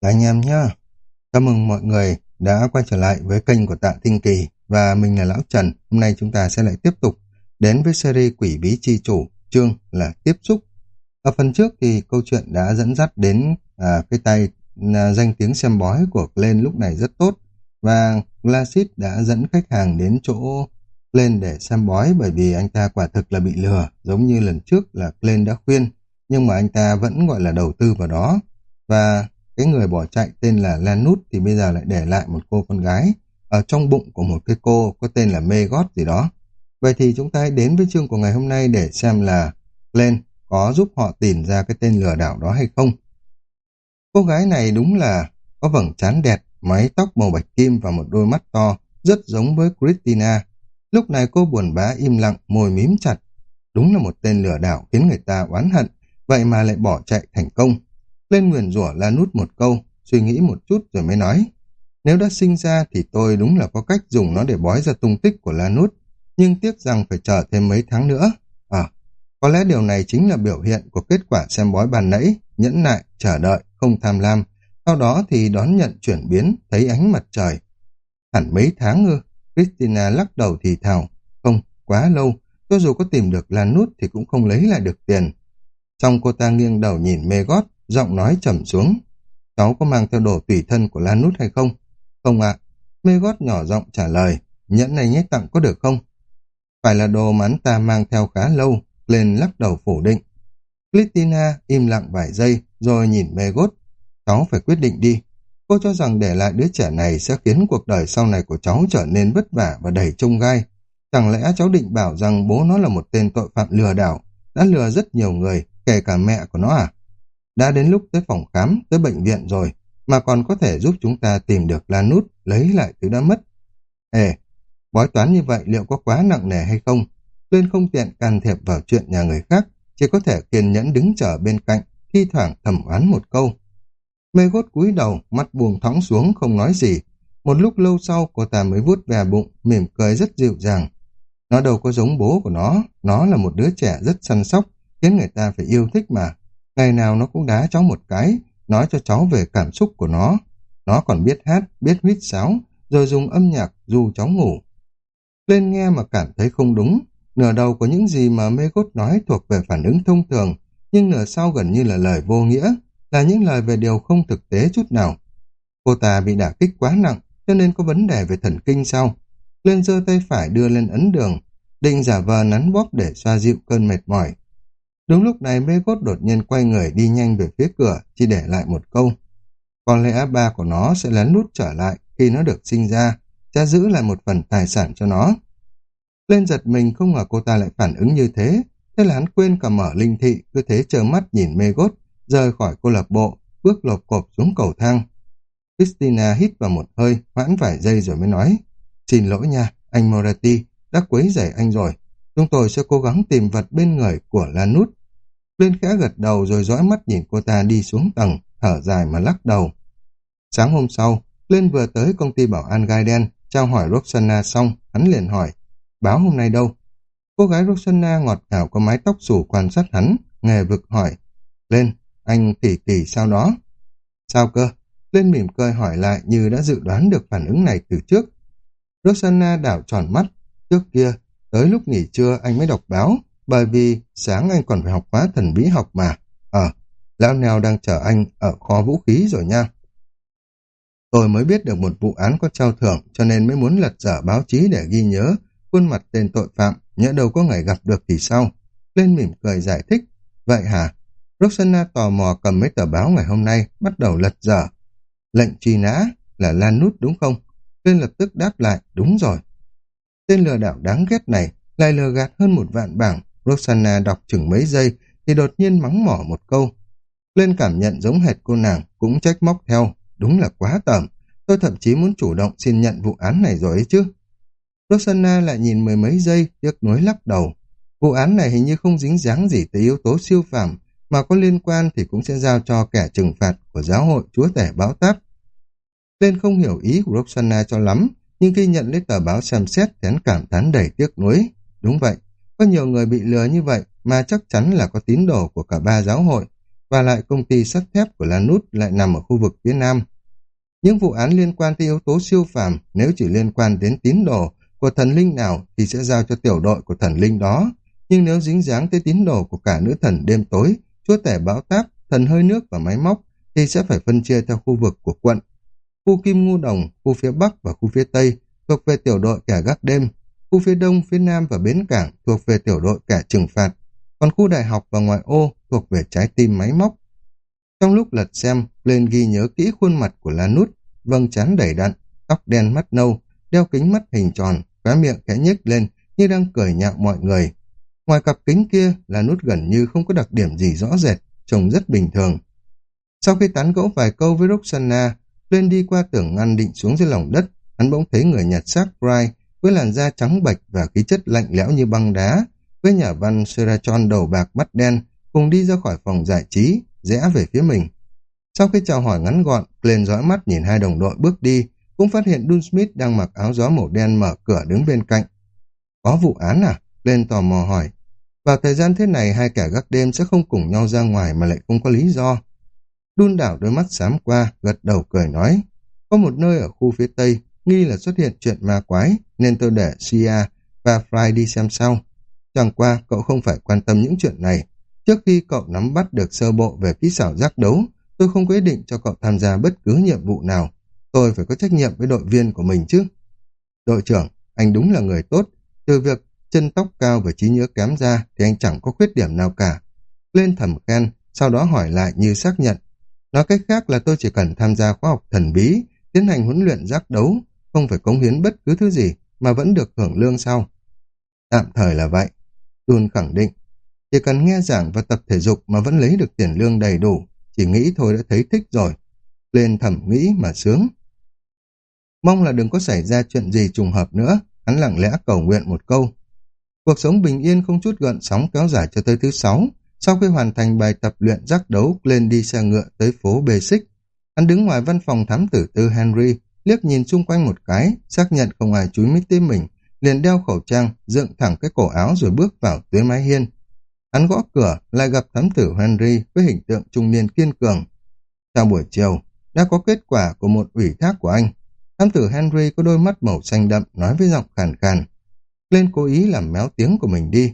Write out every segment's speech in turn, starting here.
Các anh em nhé, chào mừng mọi người đã quay trở lại với kênh của Tạ Tinh Kỳ và mình là Lão Trần. Hôm nay chúng ta sẽ lại tiếp tục đến với series Quỷ Bí Chi Chủ, chương là Tiếp Xúc. Ở phần trước thì câu chuyện đã dẫn dắt đến à, cái tay à, danh tiếng xem bói của Glenn lúc này rất tốt và Glacis đã dẫn khách hàng đến chỗ lên để xem bói bởi vì anh ta quả thực là bị lừa giống như lần trước là Glenn đã khuyên nhưng mà anh ta vẫn gọi là đầu tư vào đó và cái người bỏ chạy tên là Lanút thì bây giờ lại để lại một cô con gái ở trong bụng của một cái cô có tên là Megot gì đó. Vậy thì chúng ta hãy đến với chương của ngày hôm nay để xem là Glenn có giúp họ tìm ra cái tên lừa đảo đó hay không. Cô gái này đúng là có vầng trán đẹp, mái tóc màu bạch kim và một đôi mắt to, rất giống với Christina. Lúc này cô buồn bã im lặng, môi mím chặt. Đúng là một tên lừa đảo khiến người ta oán hận, vậy mà lại bỏ chạy thành công. Lên nguyền rủa la nút một câu, suy nghĩ một chút rồi mới nói. Nếu đã sinh ra thì tôi đúng là có cách dùng nó để bói ra tung tích của la nút, nhưng tiếc rằng phải chờ thêm mấy tháng nữa. À, có lẽ điều này chính là biểu hiện của kết quả xem bói bàn nãy, nhẫn nại, chờ đợi, không tham lam. Sau đó thì đón nhận chuyển biến, thấy ánh mặt trời. Hẳn mấy tháng ư, Christina lắc đầu thì thào. Không, quá lâu, cho dù có tìm được lanút thì cũng không lấy lại được tiền. Trong cô ta nghiêng đầu nhìn mê gót, giọng nói trầm xuống. Cháu có mang theo đồ tùy thân của Lan Nút hay không? Không ạ. Mê gót nhỏ giọng trả lời. Nhẫn này nhét tặng có được không? Phải là đồ mà hắn ta mang theo khá lâu, lên lắc đầu phủ định. Christina im lặng vài giây, rồi nhìn mê gót. Cháu phải quyết định đi. Cô cho rằng để lại đứa trẻ này sẽ khiến cuộc đời sau này của cháu trở nên vất vả và đầy trông gai. Chẳng lẽ cháu định bảo rằng bố nó là một tên tội phạm lừa đảo, đã lừa rất nhiều người, kể cả mẹ của nó à? Đã đến lúc tới phòng khám, tới bệnh viện rồi, mà còn có thể giúp chúng ta tìm được la nút, lấy lại thứ đã mất. Ê, bói toán như vậy liệu có quá nặng nề hay không? Tuyên không tiện can thiệp vào chuyện nhà người khác, chỉ có thể kiên nhẫn đứng chờ bên cạnh, thi thoảng thẩm oán một câu. Mê gốt cúi đầu, mắt buồn thõng xuống, không nói gì. Một lúc lâu sau, cô ta mới vuốt về bụng, mỉm cười rất dịu dàng. Nó đâu có giống bố của nó, nó là một đứa trẻ rất săn sóc, khiến người ta phải yêu thích mà. Ngày nào nó cũng đá cháu một cái, nói cho cháu về cảm xúc của nó. Nó còn biết hát, biết huýt sáo, rồi dùng âm nhạc dù cháu ngủ. Lên nghe mà cảm thấy không đúng, nửa đầu có những gì mà mê gốt nói thuộc về phản ứng thông thường, nhưng nửa sau gần như là lời vô nghĩa, là những lời về điều không thực tế chút nào. Cô ta bị đả kích quá nặng, cho nên có vấn đề về thần kinh sau. Lên giơ tay phải đưa lên ấn đường, định giả vờ nắn bóp để xoa dịu cơn mệt mỏi. Đúng lúc này mê cốt đột nhiên quay người đi nhanh về phía cửa, chỉ để lại một câu. Có lẽ ba của nó sẽ lén lút trở lại khi nó được sinh ra, cha giữ lại một phần tài sản cho nó. Lên giật mình không ngờ cô ta lại phản ứng như thế, thế là hắn quên cả mở linh thị, cứ thế chờ mắt nhìn mê gốt, rời khỏi cô lập bộ, bước lộp cộp xuống cầu thang. Christina hít vào một hơi, hoãn vài giây rồi mới nói, Xin lỗi nha, anh Moretti, đã quấy rầy anh rồi. Chúng tôi sẽ cố gắng tìm vật bên người của Lanút. Lên khẽ gật đầu rồi dõi mắt nhìn cô ta đi xuống tầng, thở dài mà lắc đầu. Sáng hôm sau, Lên vừa tới công ty bảo an gai đen, trao hỏi Roxana xong, hắn liền hỏi, báo hôm nay đâu? Cô gái Roxana ngọt ngào có mái tóc xù quan sát hắn, nghề vực hỏi, lên, anh tỉ tỉ sao đó? Sao cơ? Lên mỉm cười hỏi lại như đã dự đoán được phản ứng này từ trước. Roxana đảo tròn mắt, trước kia, tới lúc nghỉ trưa anh mới đọc báo, bởi vì sáng anh còn phải học khóa thần bí học mà. Ờ, lão nèo đang chờ anh ở kho vũ khí rồi nha. Tôi mới biết được một vụ án có trao thưởng cho nên mới muốn lật dở báo chí để ghi nhớ khuôn mặt tên tội phạm, nhỡ đâu có ngày gặp được thì sao? Lên mỉm cười giải thích. Vậy hả? Roxana tò mò cầm mấy tờ báo ngày hôm nay, bắt đầu lật dở. Lệnh truy nã là Lan Nút đúng không? Lên lập tức đáp lại, đúng rồi. Tên lừa đảo đáng ghét này lại lừa gạt hơn một vạn bảng, Rosanna đọc chừng mấy giây thì đột nhiên mắng mỏ một câu. Lên cảm nhận giống hệt cô nàng cũng trách móc theo, đúng là quá tởm. Tôi thậm chí muốn chủ động xin nhận vụ án này rồi ấy chứ. Rosanna lại nhìn mười mấy giây, tiếc nuối lắc đầu. Vụ án này hình như không dính dáng gì tới yếu tố siêu phàm, mà có liên quan thì cũng sẽ giao cho kẻ trừng phạt của giáo hội chúa tể báo táp. Lên không hiểu ý của Roxana cho lắm, nhưng khi nhận lấy tờ báo xem xét thì hắn cảm thán đầy tiếc nuối. Đúng vậy, có nhiều người bị lừa như vậy mà chắc chắn là có tín đồ của cả ba giáo hội. và lại công ty sắt thép của Lanút lại nằm ở khu vực phía Nam. Những vụ án liên quan tới yếu tố siêu phàm nếu chỉ liên quan đến tín đồ của thần linh nào thì sẽ giao cho tiểu đội của thần linh đó. Nhưng nếu dính dáng tới tín đồ của cả nữ thần đêm tối, chúa tể bão táp, thần hơi nước và máy móc thì sẽ phải phân chia theo khu vực của quận. Khu Kim Ngu Đồng, khu phía Bắc và khu phía Tây thuộc về tiểu đội kẻ gác đêm, khu phía Đông, phía Nam và Bến Cảng thuộc về tiểu đội kẻ trừng phạt, còn khu đại học và ngoại ô thuộc về trái tim máy móc. Trong lúc lật xem, lên ghi nhớ kỹ khuôn mặt của Lanút, vâng chán đầy đặn, tóc đen mắt nâu, đeo kính mắt hình tròn, khóe miệng khẽ nhếch lên như đang cười nhạo mọi người. Ngoài cặp kính kia, Lanút gần như không có đặc điểm gì rõ rệt, trông rất bình thường. Sau khi tán gẫu vài câu với Roxana, lên đi qua tường ngăn định xuống dưới lòng đất, hắn bỗng thấy người nhặt xác Bright với làn da trắng bệch và khí chất lạnh lẽo như băng đá, với nhà văn Serachon đầu bạc mắt đen, cùng đi ra khỏi phòng giải trí, rẽ về phía mình. Sau khi chào hỏi ngắn gọn, lên dõi mắt nhìn hai đồng đội bước đi, cũng phát hiện Dun Smith đang mặc áo gió màu đen mở cửa đứng bên cạnh. Có vụ án à? Lên tò mò hỏi. Vào thời gian thế này, hai kẻ gác đêm sẽ không cùng nhau ra ngoài mà lại không có lý do. Đun đảo đôi mắt xám qua, gật đầu cười nói. Có một nơi ở khu phía tây, nghi là xuất hiện chuyện ma quái, nên tôi để Sia và Fry đi xem sau. Chẳng qua, cậu không phải quan tâm những chuyện này. Trước khi cậu nắm bắt được sơ bộ về kỹ xảo giác đấu, tôi không quyết định cho cậu tham gia bất cứ nhiệm vụ nào. Tôi phải có trách nhiệm với đội viên của mình chứ. Đội trưởng, anh đúng là người tốt. Từ việc chân tóc cao và trí nhớ kém ra thì anh chẳng có khuyết điểm nào cả. Lên thầm khen, sau đó hỏi lại như xác nhận. Nói cách khác là tôi chỉ cần tham gia khóa học thần bí, tiến hành huấn luyện giác đấu, không phải cống hiến bất cứ thứ gì mà vẫn được hưởng lương sau. Tạm thời là vậy. Tuân khẳng định, chỉ cần nghe giảng và tập thể dục mà vẫn lấy được tiền lương đầy đủ, chỉ nghĩ thôi đã thấy thích rồi. Lên thẩm nghĩ mà sướng. Mong là đừng có xảy ra chuyện gì trùng hợp nữa, hắn lặng lẽ cầu nguyện một câu. Cuộc sống bình yên không chút gợn sóng kéo dài cho tới thứ sáu. Sau khi hoàn thành bài tập luyện giác đấu, lên đi xe ngựa tới phố Bê Xích. Hắn đứng ngoài văn phòng thám tử tư Henry, liếc nhìn xung quanh một cái, xác nhận không ai chúi mít tim mình, liền đeo khẩu trang, dựng thẳng cái cổ áo rồi bước vào dưới mái hiên. Hắn gõ cửa, lại gặp thám tử Henry với hình tượng trung niên kiên cường. Sau buổi chiều, đã có kết quả của một ủy thác của anh. Thám tử Henry có đôi mắt màu xanh đậm nói với giọng khàn khàn. Lên cố ý làm méo tiếng của mình đi.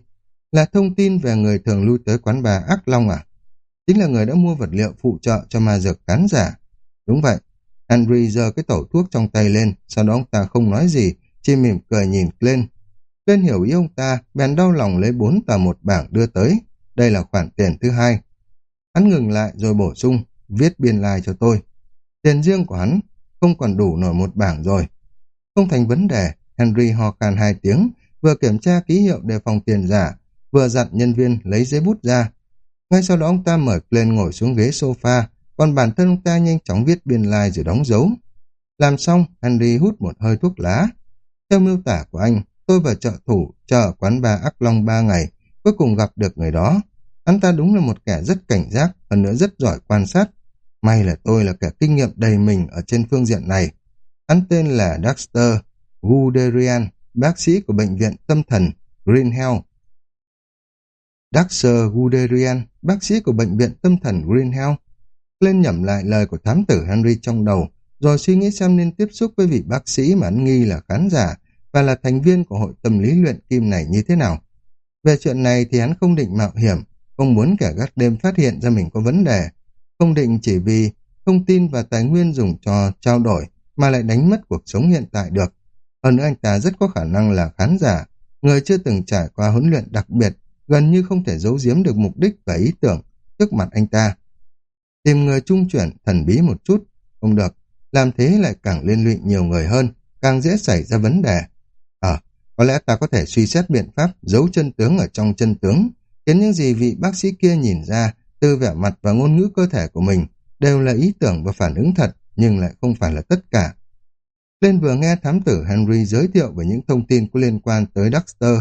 Là thông tin về người thường lui tới quán bà Ác Long à? Chính là người đã mua vật liệu phụ trợ cho ma dược khán giả. Đúng vậy. Henry giơ cái tẩu thuốc trong tay lên, sau đó ông ta không nói gì, chỉ mỉm cười nhìn lên. Lên hiểu ý ông ta, bèn đau lòng lấy bốn tờ một bảng đưa tới. Đây là khoản tiền thứ hai. Hắn ngừng lại rồi bổ sung, viết biên lai like cho tôi. Tiền riêng của hắn không còn đủ nổi một bảng rồi. Không thành vấn đề, Henry ho khan hai tiếng, vừa kiểm tra ký hiệu đề phòng tiền giả, vừa dặn nhân viên lấy giấy bút ra. Ngay sau đó ông ta mời lên ngồi xuống ghế sofa, còn bản thân ông ta nhanh chóng viết biên lai like rồi đóng dấu. Làm xong, Henry hút một hơi thuốc lá. Theo miêu tả của anh, tôi và trợ thủ chờ quán bar Ác Long ba ngày, cuối cùng gặp được người đó. Anh ta đúng là một kẻ rất cảnh giác, hơn nữa rất giỏi quan sát. May là tôi là kẻ kinh nghiệm đầy mình ở trên phương diện này. Hắn tên là Dexter Guderian, bác sĩ của bệnh viện tâm thần Green Hell. Dexter Guderian, bác sĩ của bệnh viện tâm thần Green Hell. Lên nhẩm lại lời của thám tử Henry trong đầu, rồi suy nghĩ xem nên tiếp xúc với vị bác sĩ mà hắn nghi là khán giả và là thành viên của hội tâm lý luyện kim này như thế nào. Về chuyện này thì hắn không định mạo hiểm, không muốn kẻ gác đêm phát hiện ra mình có vấn đề, không định chỉ vì thông tin và tài nguyên dùng cho trao đổi mà lại đánh mất cuộc sống hiện tại được. Hơn nữa anh ta rất có khả năng là khán giả, người chưa từng trải qua huấn luyện đặc biệt, gần như không thể giấu giếm được mục đích và ý tưởng trước mặt anh ta. Tìm người trung chuyển thần bí một chút, không được, làm thế lại càng liên lụy nhiều người hơn, càng dễ xảy ra vấn đề. Ờ, có lẽ ta có thể suy xét biện pháp giấu chân tướng ở trong chân tướng, khiến những gì vị bác sĩ kia nhìn ra từ vẻ mặt và ngôn ngữ cơ thể của mình đều là ý tưởng và phản ứng thật, nhưng lại không phải là tất cả. Lên vừa nghe thám tử Henry giới thiệu về những thông tin có liên quan tới Dexter,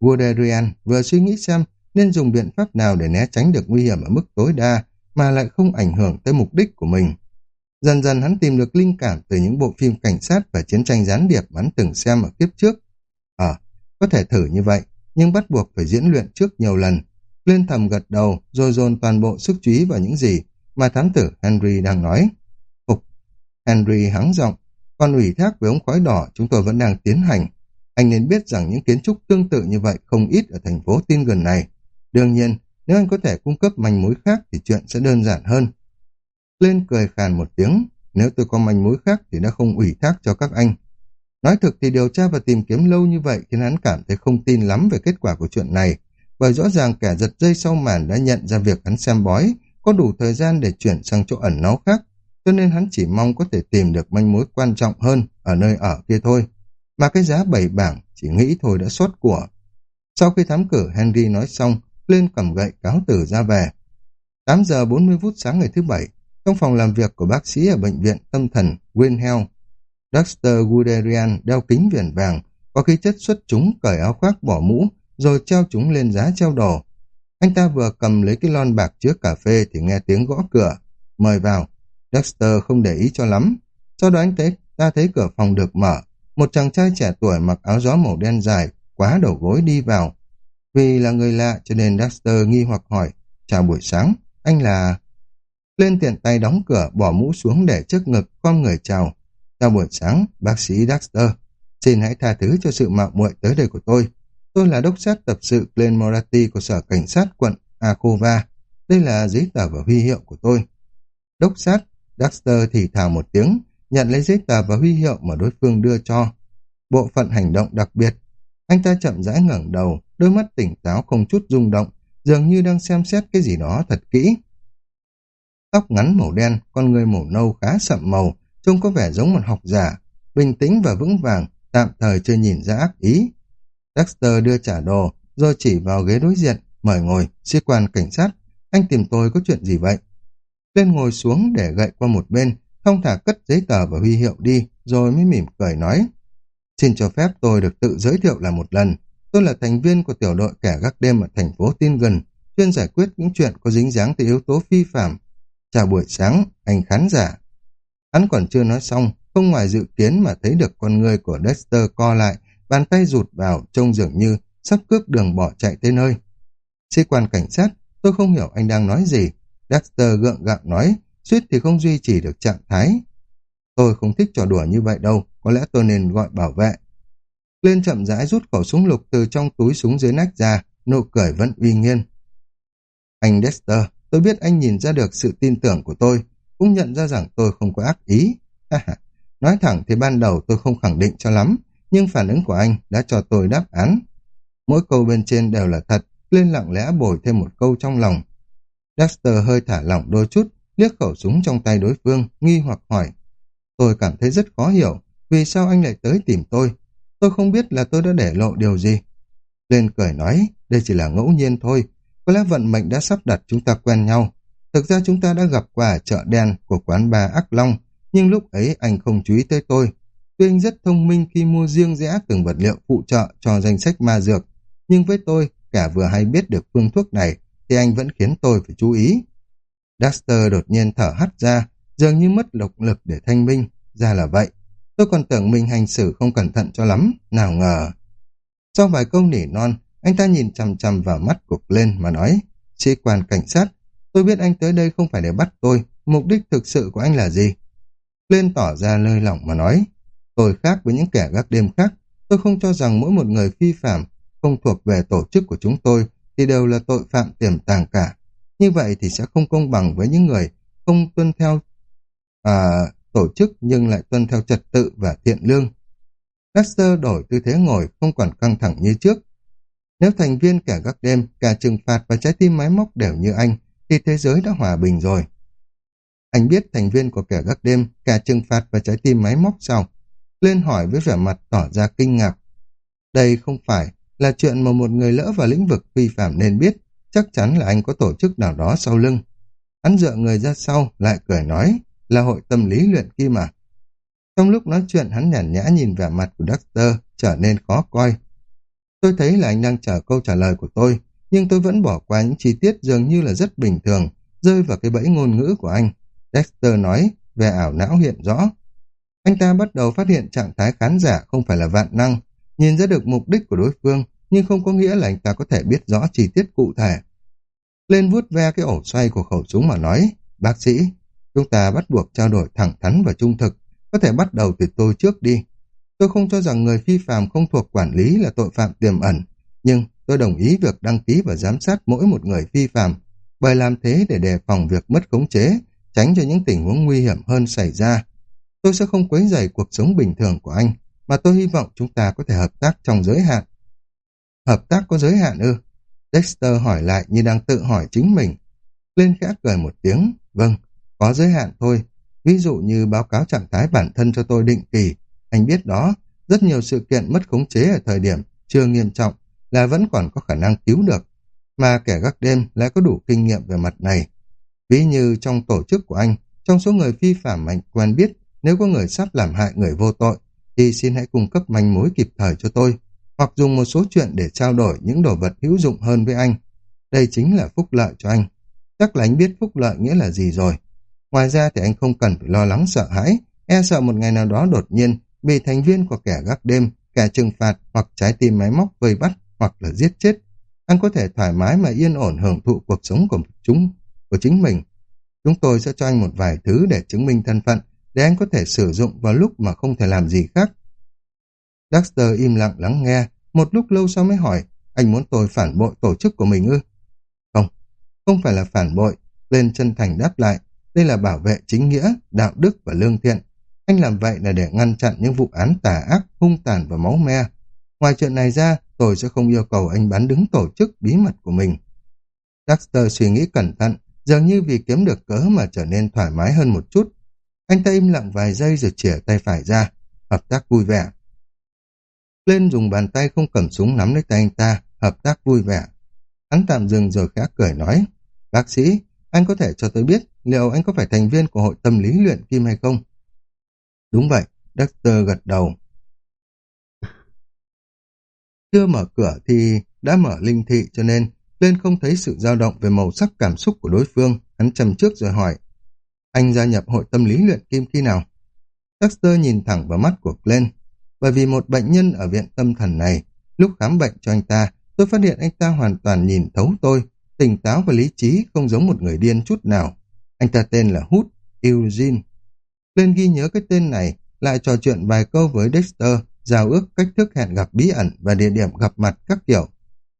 Wooderian vừa suy nghĩ xem nên dùng biện pháp nào để né tránh được nguy hiểm ở mức tối đa mà lại không ảnh hưởng tới mục đích của mình. Dần dần hắn tìm được linh cảm từ những bộ phim cảnh sát và chiến tranh gián điệp hắn từng xem ở kiếp trước. Ờ, có thể thử như vậy, nhưng bắt buộc phải diễn luyện trước nhiều lần. Lên thầm gật đầu, rồi dồn toàn bộ sức chú ý vào những gì mà thám tử Henry đang nói. Phục, Henry hắng giọng, còn ủy thác với ống khói đỏ chúng tôi vẫn đang tiến hành. Anh nên biết rằng những kiến trúc tương tự như vậy không ít ở thành phố tin gần này. Đương nhiên, nếu anh có thể cung cấp manh mối khác thì chuyện sẽ đơn giản hơn. Lên cười khàn một tiếng, nếu tôi có manh mối khác thì đã không ủy thác cho các anh. Nói thực thì điều tra và tìm kiếm lâu như vậy khiến hắn cảm thấy không tin lắm về kết quả của chuyện này, bởi rõ ràng kẻ giật dây sau màn đã nhận ra việc hắn xem bói, có đủ thời gian để chuyển sang chỗ ẩn náu khác, cho nên hắn chỉ mong có thể tìm được manh mối quan trọng hơn ở nơi ở kia thôi. Mà cái giá bảy bảng chỉ nghĩ thôi đã xót của. Sau khi thám cử Henry nói xong, lên cầm gậy cáo tử ra về. 8 giờ 40 phút sáng ngày thứ bảy, trong phòng làm việc của bác sĩ ở bệnh viện tâm thần Winhell, Dr. Guderian đeo kính viền vàng, có khí chất xuất chúng cởi áo khoác bỏ mũ, rồi treo chúng lên giá treo đồ. Anh ta vừa cầm lấy cái lon bạc chứa cà phê thì nghe tiếng gõ cửa. Mời vào. Dexter không để ý cho lắm. Sau đó anh thấy, ta thấy cửa phòng được mở. Một chàng trai trẻ tuổi mặc áo gió màu đen dài, quá đầu gối đi vào. Vì là người lạ cho nên Dexter nghi hoặc hỏi. Chào buổi sáng, anh là... Lên tiện tay đóng cửa, bỏ mũ xuống để trước ngực, con người chào. Chào buổi sáng, bác sĩ Dexter. Xin hãy tha thứ cho sự mạo muội tới đây của tôi. Tôi là đốc sát tập sự Glenn Moratti của Sở Cảnh sát quận Akova. Đây là giấy tờ và huy hiệu của tôi. Đốc sát, Dexter thì thào một tiếng, nhận lấy giấy tờ và huy hiệu mà đối phương đưa cho. Bộ phận hành động đặc biệt. Anh ta chậm rãi ngẩng đầu, đôi mắt tỉnh táo không chút rung động, dường như đang xem xét cái gì đó thật kỹ. Tóc ngắn màu đen, con người màu nâu khá sậm màu, trông có vẻ giống một học giả, bình tĩnh và vững vàng, tạm thời chưa nhìn ra ác ý. Dexter đưa trả đồ, rồi chỉ vào ghế đối diện, mời ngồi, sĩ quan cảnh sát, anh tìm tôi có chuyện gì vậy? Lên ngồi xuống để gậy qua một bên, thông thả cất giấy tờ và huy hiệu đi, rồi mới mỉm cười nói. Xin cho phép tôi được tự giới thiệu là một lần. Tôi là thành viên của tiểu đội kẻ gác đêm ở thành phố Tin Gần, chuyên giải quyết những chuyện có dính dáng tới yếu tố phi phạm. Chào buổi sáng, anh khán giả. Hắn còn chưa nói xong, không ngoài dự kiến mà thấy được con người của Dexter co lại, bàn tay rụt vào, trông dường như sắp cướp đường bỏ chạy tới nơi. Sĩ quan cảnh sát, tôi không hiểu anh đang nói gì. Dexter gượng gạo nói, suýt thì không duy trì được trạng thái. Tôi không thích trò đùa như vậy đâu, có lẽ tôi nên gọi bảo vệ. Lên chậm rãi rút khẩu súng lục từ trong túi súng dưới nách ra, nụ cười vẫn uy nghiên. Anh Dexter, tôi biết anh nhìn ra được sự tin tưởng của tôi, cũng nhận ra rằng tôi không có ác ý. Nói thẳng thì ban đầu tôi không khẳng định cho lắm, nhưng phản ứng của anh đã cho tôi đáp án. Mỗi câu bên trên đều là thật, lên lặng lẽ bồi thêm một câu trong lòng. Dexter hơi thả lỏng đôi chút, liếc khẩu súng trong tay đối phương, nghi hoặc hỏi. Tôi cảm thấy rất khó hiểu, vì sao anh lại tới tìm tôi? Tôi không biết là tôi đã để lộ điều gì. Lên cười nói, đây chỉ là ngẫu nhiên thôi, có lẽ vận mệnh đã sắp đặt chúng ta quen nhau. Thực ra chúng ta đã gặp qua ở chợ đen của quán bà Ác Long, nhưng lúc ấy anh không chú ý tới tôi. Tuy anh rất thông minh khi mua riêng rẽ từng vật liệu phụ trợ cho danh sách ma dược, nhưng với tôi, cả vừa hay biết được phương thuốc này, thì anh vẫn khiến tôi phải chú ý. Duster đột nhiên thở hắt ra, dường như mất lộc lực để thanh minh. Ra là vậy. Tôi còn tưởng mình hành xử không cẩn thận cho lắm, nào ngờ. Sau vài câu nỉ non, anh ta nhìn chằm chằm vào mắt của lên mà nói, sĩ quan cảnh sát, tôi biết anh tới đây không phải để bắt tôi, mục đích thực sự của anh là gì? Lên tỏ ra lơi lỏng mà nói, tôi khác với những kẻ gác đêm khác, tôi không cho rằng mỗi một người phi phạm, không thuộc về tổ chức của chúng tôi, thì đều là tội phạm tiềm tàng cả. Như vậy thì sẽ không công bằng với những người không tuân theo à, tổ chức nhưng lại tuân theo trật tự và thiện lương. Dexter đổi tư thế ngồi không còn căng thẳng như trước. Nếu thành viên kẻ gác đêm, cả trừng phạt và trái tim máy móc đều như anh, thì thế giới đã hòa bình rồi. Anh biết thành viên của kẻ gác đêm, cả trừng phạt và trái tim máy móc sao? Lên hỏi với vẻ mặt tỏ ra kinh ngạc. Đây không phải là chuyện mà một người lỡ vào lĩnh vực vi phạm nên biết, chắc chắn là anh có tổ chức nào đó sau lưng. Hắn dựa người ra sau, lại cười nói, là hội tâm lý luyện kim à. Trong lúc nói chuyện hắn nhàn nhã nhìn vẻ mặt của doctor trở nên khó coi. Tôi thấy là anh đang chờ câu trả lời của tôi, nhưng tôi vẫn bỏ qua những chi tiết dường như là rất bình thường, rơi vào cái bẫy ngôn ngữ của anh. Dexter nói, về ảo não hiện rõ. Anh ta bắt đầu phát hiện trạng thái khán giả không phải là vạn năng, nhìn ra được mục đích của đối phương, nhưng không có nghĩa là anh ta có thể biết rõ chi tiết cụ thể. Lên vuốt ve cái ổ xoay của khẩu súng mà nói, bác sĩ, chúng ta bắt buộc trao đổi thẳng thắn và trung thực, có thể bắt đầu từ tôi trước đi. Tôi không cho rằng người phi phạm không thuộc quản lý là tội phạm tiềm ẩn, nhưng tôi đồng ý việc đăng ký và giám sát mỗi một người phi phạm, bởi làm thế để đề phòng việc mất khống chế, tránh cho những tình huống nguy hiểm hơn xảy ra. Tôi sẽ không quấy rầy cuộc sống bình thường của anh, mà tôi hy vọng chúng ta có thể hợp tác trong giới hạn. Hợp tác có giới hạn ư? Dexter hỏi lại như đang tự hỏi chính mình. Lên khẽ cười một tiếng, vâng, có giới hạn thôi. Ví dụ như báo cáo trạng thái bản thân cho tôi định kỳ. Anh biết đó, rất nhiều sự kiện mất khống chế ở thời điểm chưa nghiêm trọng là vẫn còn có khả năng cứu được. Mà kẻ gác đêm lại có đủ kinh nghiệm về mặt này. Ví như trong tổ chức của anh, trong số người phi phạm mạnh quen biết, nếu có người sắp làm hại người vô tội, thì xin hãy cung cấp manh mối kịp thời cho tôi, hoặc dùng một số chuyện để trao đổi những đồ vật hữu dụng hơn với anh. Đây chính là phúc lợi cho anh. Chắc là anh biết phúc lợi nghĩa là gì rồi. Ngoài ra thì anh không cần phải lo lắng sợ hãi, e sợ một ngày nào đó đột nhiên bị thành viên của kẻ gác đêm, kẻ trừng phạt hoặc trái tim máy móc vây bắt hoặc là giết chết. Anh có thể thoải mái mà yên ổn hưởng thụ cuộc sống của chúng, của chính mình. Chúng tôi sẽ cho anh một vài thứ để chứng minh thân phận, để anh có thể sử dụng vào lúc mà không thể làm gì khác. Dexter im lặng lắng nghe, một lúc lâu sau mới hỏi, anh muốn tôi phản bội tổ chức của mình ư? Không, không phải là phản bội, lên chân thành đáp lại, đây là bảo vệ chính nghĩa, đạo đức và lương thiện. Anh làm vậy là để ngăn chặn những vụ án tà ác, hung tàn và máu me. Ngoài chuyện này ra, tôi sẽ không yêu cầu anh bán đứng tổ chức bí mật của mình. Dexter suy nghĩ cẩn thận, dường như vì kiếm được cớ mà trở nên thoải mái hơn một chút. Anh ta im lặng vài giây rồi chỉa tay phải ra, hợp tác vui vẻ. Lên dùng bàn tay không cầm súng nắm lấy tay anh ta, hợp tác vui vẻ. Hắn tạm dừng rồi khẽ cười nói, bác sĩ, anh có thể cho tôi biết liệu anh có phải thành viên của hội tâm lý luyện kim hay không? Đúng vậy, Dexter gật đầu. Chưa mở cửa thì đã mở linh thị cho nên lên không thấy sự dao động về màu sắc cảm xúc của đối phương. Hắn trầm trước rồi hỏi, anh gia nhập hội tâm lý luyện kim khi nào? Dexter nhìn thẳng vào mắt của Glenn. Bởi vì một bệnh nhân ở viện tâm thần này, lúc khám bệnh cho anh ta, tôi phát hiện anh ta hoàn toàn nhìn thấu tôi, tỉnh táo và lý trí không giống một người điên chút nào. Anh ta tên là Hút Eugene. Lên ghi nhớ cái tên này, lại trò chuyện vài câu với Dexter, giao ước cách thức hẹn gặp bí ẩn và địa điểm gặp mặt các kiểu.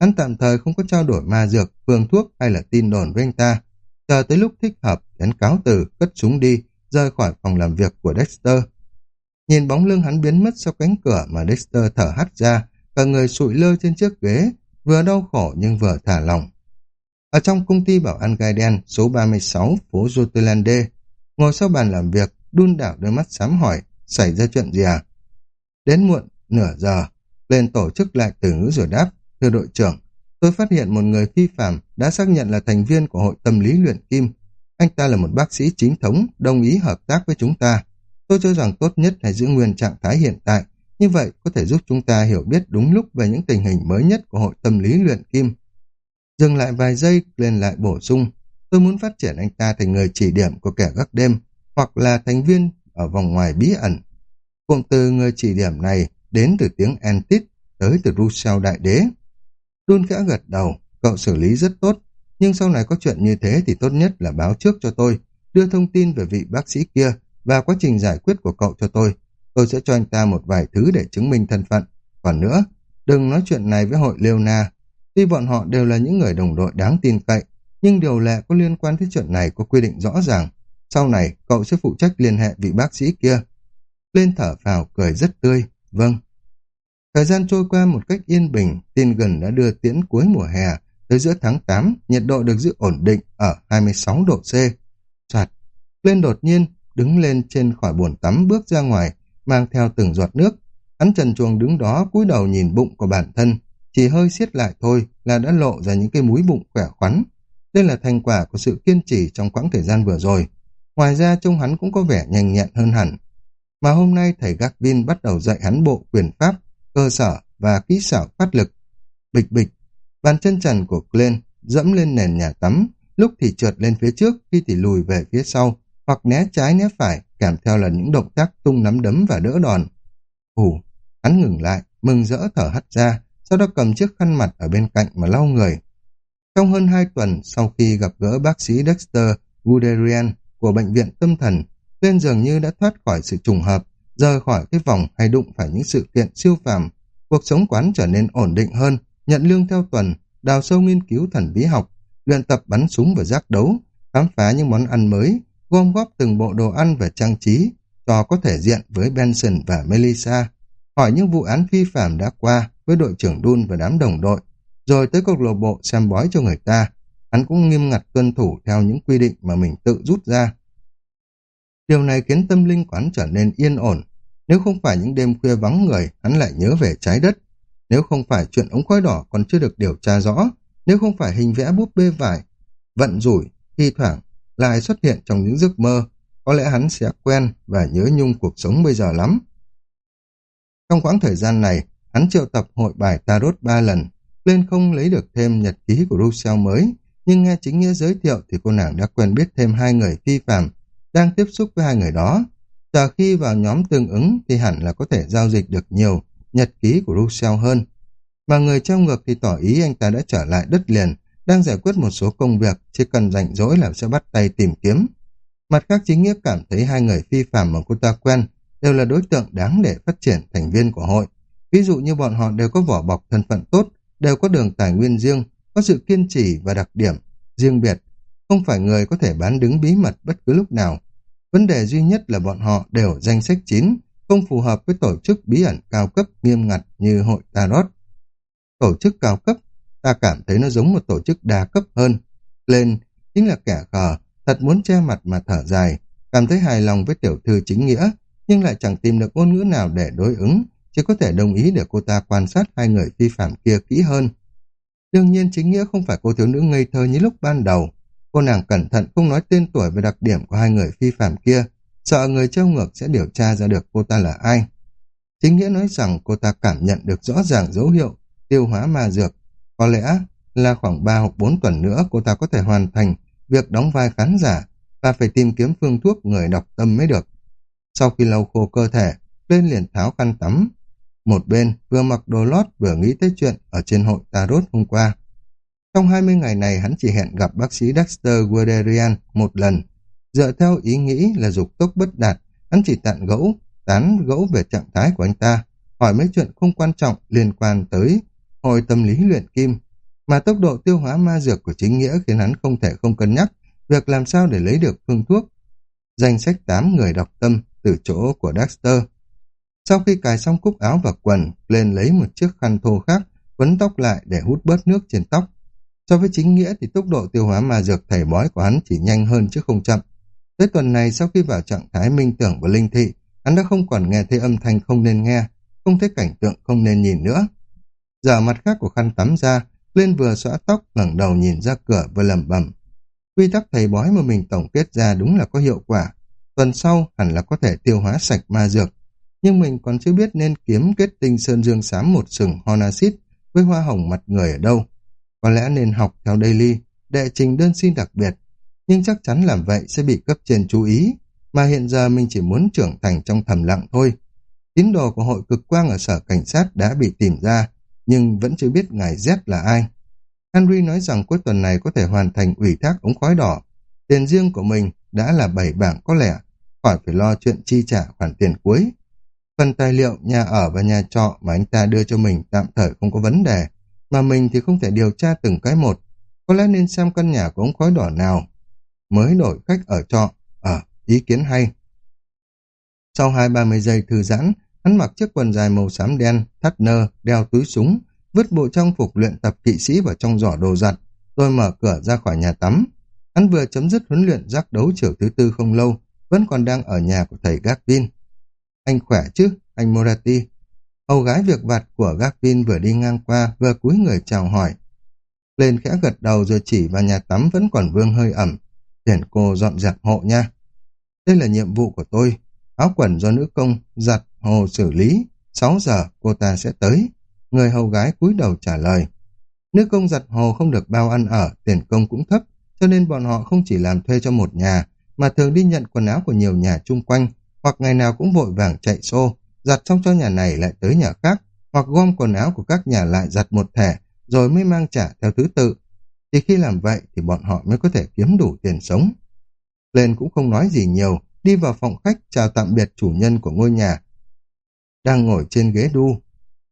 Hắn tạm thời không có trao đổi ma dược, phương thuốc hay là tin đồn với anh ta. Chờ tới lúc thích hợp, hắn cáo từ, cất súng đi, rời khỏi phòng làm việc của Dexter. Nhìn bóng lưng hắn biến mất sau cánh cửa mà Dexter thở hắt ra, cả người sụi lơ trên chiếc ghế, vừa đau khổ nhưng vừa thả lòng. Ở trong công ty bảo an gai đen số 36 phố Jotelande, ngồi sau bàn làm việc, đun đảo đôi mắt sám hỏi, xảy ra chuyện gì à? Đến muộn, nửa giờ, lên tổ chức lại từ ngữ rồi đáp, thưa đội trưởng, tôi phát hiện một người phi phạm đã xác nhận là thành viên của hội tâm lý luyện kim. Anh ta là một bác sĩ chính thống, đồng ý hợp tác với chúng ta. Tôi cho rằng tốt nhất là giữ nguyên trạng thái hiện tại, như vậy có thể giúp chúng ta hiểu biết đúng lúc về những tình hình mới nhất của hội tâm lý luyện kim. Dừng lại vài giây, lên lại bổ sung. Tôi muốn phát triển anh ta thành người chỉ điểm của kẻ gác đêm, hoặc là thành viên ở vòng ngoài bí ẩn. Cụm từ người chỉ điểm này đến từ tiếng Antit, tới từ Rousseau Đại Đế. Đun khẽ gật đầu, cậu xử lý rất tốt, nhưng sau này có chuyện như thế thì tốt nhất là báo trước cho tôi, đưa thông tin về vị bác sĩ kia và quá trình giải quyết của cậu cho tôi. Tôi sẽ cho anh ta một vài thứ để chứng minh thân phận. Còn nữa, đừng nói chuyện này với hội Leona. Tuy bọn họ đều là những người đồng đội đáng tin cậy, nhưng điều lệ có liên quan tới chuyện này có quy định rõ ràng. Sau này, cậu sẽ phụ trách liên hệ vị bác sĩ kia. Lên thở vào, cười rất tươi. Vâng. Thời gian trôi qua một cách yên bình, tin gần đã đưa tiễn cuối mùa hè. Tới giữa tháng 8, nhiệt độ được giữ ổn định ở 26 độ C. Soạt. Lên đột nhiên, đứng lên trên khỏi bồn tắm bước ra ngoài, mang theo từng giọt nước. Hắn trần chuồng đứng đó cúi đầu nhìn bụng của bản thân, chỉ hơi siết lại thôi là đã lộ ra những cái múi bụng khỏe khoắn. Đây là thành quả của sự kiên trì trong quãng thời gian vừa rồi. Ngoài ra trông hắn cũng có vẻ nhanh nhẹn hơn hẳn. Mà hôm nay thầy Gagvin bắt đầu dạy hắn bộ quyền pháp, cơ sở và kỹ xảo phát lực. Bịch bịch, bàn chân trần của Glenn dẫm lên nền nhà tắm, lúc thì trượt lên phía trước, khi thì lùi về phía sau, hoặc né trái né phải, kèm theo là những động tác tung nắm đấm và đỡ đòn. Hù, hắn ngừng lại, mừng rỡ thở hắt ra, sau đó cầm chiếc khăn mặt ở bên cạnh mà lau người. Trong hơn hai tuần sau khi gặp gỡ bác sĩ Dexter Guderian của Bệnh viện Tâm Thần, Lên dường như đã thoát khỏi sự trùng hợp, rời khỏi cái vòng hay đụng phải những sự kiện siêu phàm. Cuộc sống quán trở nên ổn định hơn, nhận lương theo tuần, đào sâu nghiên cứu thần bí học, luyện tập bắn súng và giác đấu, khám phá những món ăn mới, gom góp từng bộ đồ ăn và trang trí, cho có thể diện với Benson và Melissa, hỏi những vụ án phi phạm đã qua với đội trưởng Dun và đám đồng đội, rồi tới câu lạc bộ xem bói cho người ta. Hắn cũng nghiêm ngặt tuân thủ theo những quy định mà mình tự rút ra. Điều này khiến tâm linh quán trở nên yên ổn. Nếu không phải những đêm khuya vắng người, hắn lại nhớ về trái đất. Nếu không phải chuyện ống khói đỏ còn chưa được điều tra rõ, nếu không phải hình vẽ búp bê vải, vận rủi, thi thoảng lại xuất hiện trong những giấc mơ, có lẽ hắn sẽ quen và nhớ nhung cuộc sống bây giờ lắm. Trong quãng thời gian này, hắn triệu tập hội bài Tarot ba lần, lên không lấy được thêm nhật ký của Rousseau mới, nhưng nghe chính nghĩa giới thiệu thì cô nàng đã quen biết thêm hai người phi phạm, đang tiếp xúc với hai người đó. Chờ khi vào nhóm tương ứng thì hẳn là có thể giao dịch được nhiều nhật ký của Rousseau hơn. Mà người trong ngược thì tỏ ý anh ta đã trở lại đất liền, đang giải quyết một số công việc, chỉ cần rảnh rỗi là sẽ bắt tay tìm kiếm. Mặt khác chính nghĩa cảm thấy hai người phi phạm mà cô ta quen đều là đối tượng đáng để phát triển thành viên của hội. Ví dụ như bọn họ đều có vỏ bọc thân phận tốt, đều có đường tài nguyên riêng, có sự kiên trì và đặc điểm riêng biệt. Không phải người có thể bán đứng bí mật bất cứ lúc nào. Vấn đề duy nhất là bọn họ đều danh sách chín, không phù hợp với tổ chức bí ẩn cao cấp nghiêm ngặt như hội Tarot. Tổ chức cao cấp, ta cảm thấy nó giống một tổ chức đa cấp hơn. Lên, chính là kẻ khờ, thật muốn che mặt mà thở dài, cảm thấy hài lòng với tiểu thư chính nghĩa, nhưng lại chẳng tìm được ngôn ngữ nào để đối ứng, chỉ có thể đồng ý để cô ta quan sát hai người phi phạm kia kỹ hơn. Đương nhiên chính nghĩa không phải cô thiếu nữ ngây thơ như lúc ban đầu. Cô nàng cẩn thận không nói tên tuổi và đặc điểm của hai người phi phạm kia, sợ người treo ngược sẽ điều tra ra được cô ta là ai. Chính nghĩa nói rằng cô ta cảm nhận được rõ ràng dấu hiệu tiêu hóa ma dược. Có lẽ là khoảng 3 hoặc 4 tuần nữa cô ta có thể hoàn thành việc đóng vai khán giả và phải tìm kiếm phương thuốc người đọc tâm mới được. Sau khi lau khô cơ thể, lên liền tháo khăn tắm. Một bên vừa mặc đồ lót vừa nghĩ tới chuyện ở trên hội Tarot hôm qua. Trong 20 ngày này hắn chỉ hẹn gặp bác sĩ Dexter Guderian một lần. Dựa theo ý nghĩ là dục tốc bất đạt, hắn chỉ tặng gẫu, tán gẫu về trạng thái của anh ta, hỏi mấy chuyện không quan trọng liên quan tới hồi tâm lý luyện kim. Mà tốc độ tiêu hóa ma dược của chính nghĩa khiến hắn không thể không cân nhắc việc làm sao để lấy được phương thuốc. Danh sách 8 người đọc tâm từ chỗ của Dexter. Sau khi cài xong cúc áo và quần, lên lấy một chiếc khăn thô khác, quấn tóc lại để hút bớt nước trên tóc. So với chính nghĩa thì tốc độ tiêu hóa ma dược thầy bói của hắn chỉ nhanh hơn chứ không chậm. Tới tuần này sau khi vào trạng thái minh tưởng và linh thị, hắn đã không còn nghe thấy âm thanh không nên nghe, không thấy cảnh tượng không nên nhìn nữa. Giờ mặt khác của khăn tắm ra, lên vừa xõa tóc, ngẩng đầu nhìn ra cửa vừa lẩm bẩm. Quy tắc thầy bói mà mình tổng kết ra đúng là có hiệu quả. Tuần sau hẳn là có thể tiêu hóa sạch ma dược. Nhưng mình còn chưa biết nên kiếm kết tinh sơn dương xám một sừng Honasit với hoa hồng mặt người ở đâu. Có lẽ nên học theo daily, đệ trình đơn xin đặc biệt. Nhưng chắc chắn làm vậy sẽ bị cấp trên chú ý, mà hiện giờ mình chỉ muốn trưởng thành trong thầm lặng thôi. Tín đồ của hội cực quang ở sở cảnh sát đã bị tìm ra, nhưng vẫn chưa biết ngài Z là ai. Henry nói rằng cuối tuần này có thể hoàn thành ủy thác ống khói đỏ. Tiền riêng của mình đã là bảy bảng có lẻ, khỏi phải lo chuyện chi trả khoản tiền cuối. Phần tài liệu, nhà ở và nhà trọ mà anh ta đưa cho mình tạm thời không có vấn đề, mà mình thì không thể điều tra từng cái một. Có lẽ nên xem căn nhà của ông khói đỏ nào. Mới đổi khách ở trọ, ở, ý kiến hay. Sau hai ba mươi giây thư giãn, hắn mặc chiếc quần dài màu xám đen, thắt nơ, đeo túi súng, vứt bộ trang phục luyện tập kỵ sĩ vào trong giỏ đồ giặt, rồi mở cửa ra khỏi nhà tắm. Hắn vừa chấm dứt huấn luyện giác đấu chiều thứ tư không lâu, vẫn còn đang ở nhà của thầy Gavin anh khỏe chứ, anh Morati? Hầu gái việc vặt của Gavin vừa đi ngang qua, vừa cúi người chào hỏi. Lên khẽ gật đầu rồi chỉ vào nhà tắm vẫn còn vương hơi ẩm. Tiền cô dọn dẹp hộ nha. Đây là nhiệm vụ của tôi. Áo quần do nữ công giặt hồ xử lý. 6 giờ cô ta sẽ tới. Người hầu gái cúi đầu trả lời. Nữ công giặt hồ không được bao ăn ở, tiền công cũng thấp, cho nên bọn họ không chỉ làm thuê cho một nhà, mà thường đi nhận quần áo của nhiều nhà chung quanh, hoặc ngày nào cũng vội vàng chạy xô, giặt xong cho nhà này lại tới nhà khác, hoặc gom quần áo của các nhà lại giặt một thẻ, rồi mới mang trả theo thứ tự. Chỉ khi làm vậy thì bọn họ mới có thể kiếm đủ tiền sống. Lên cũng không nói gì nhiều, đi vào phòng khách chào tạm biệt chủ nhân của ngôi nhà. Đang ngồi trên ghế đu,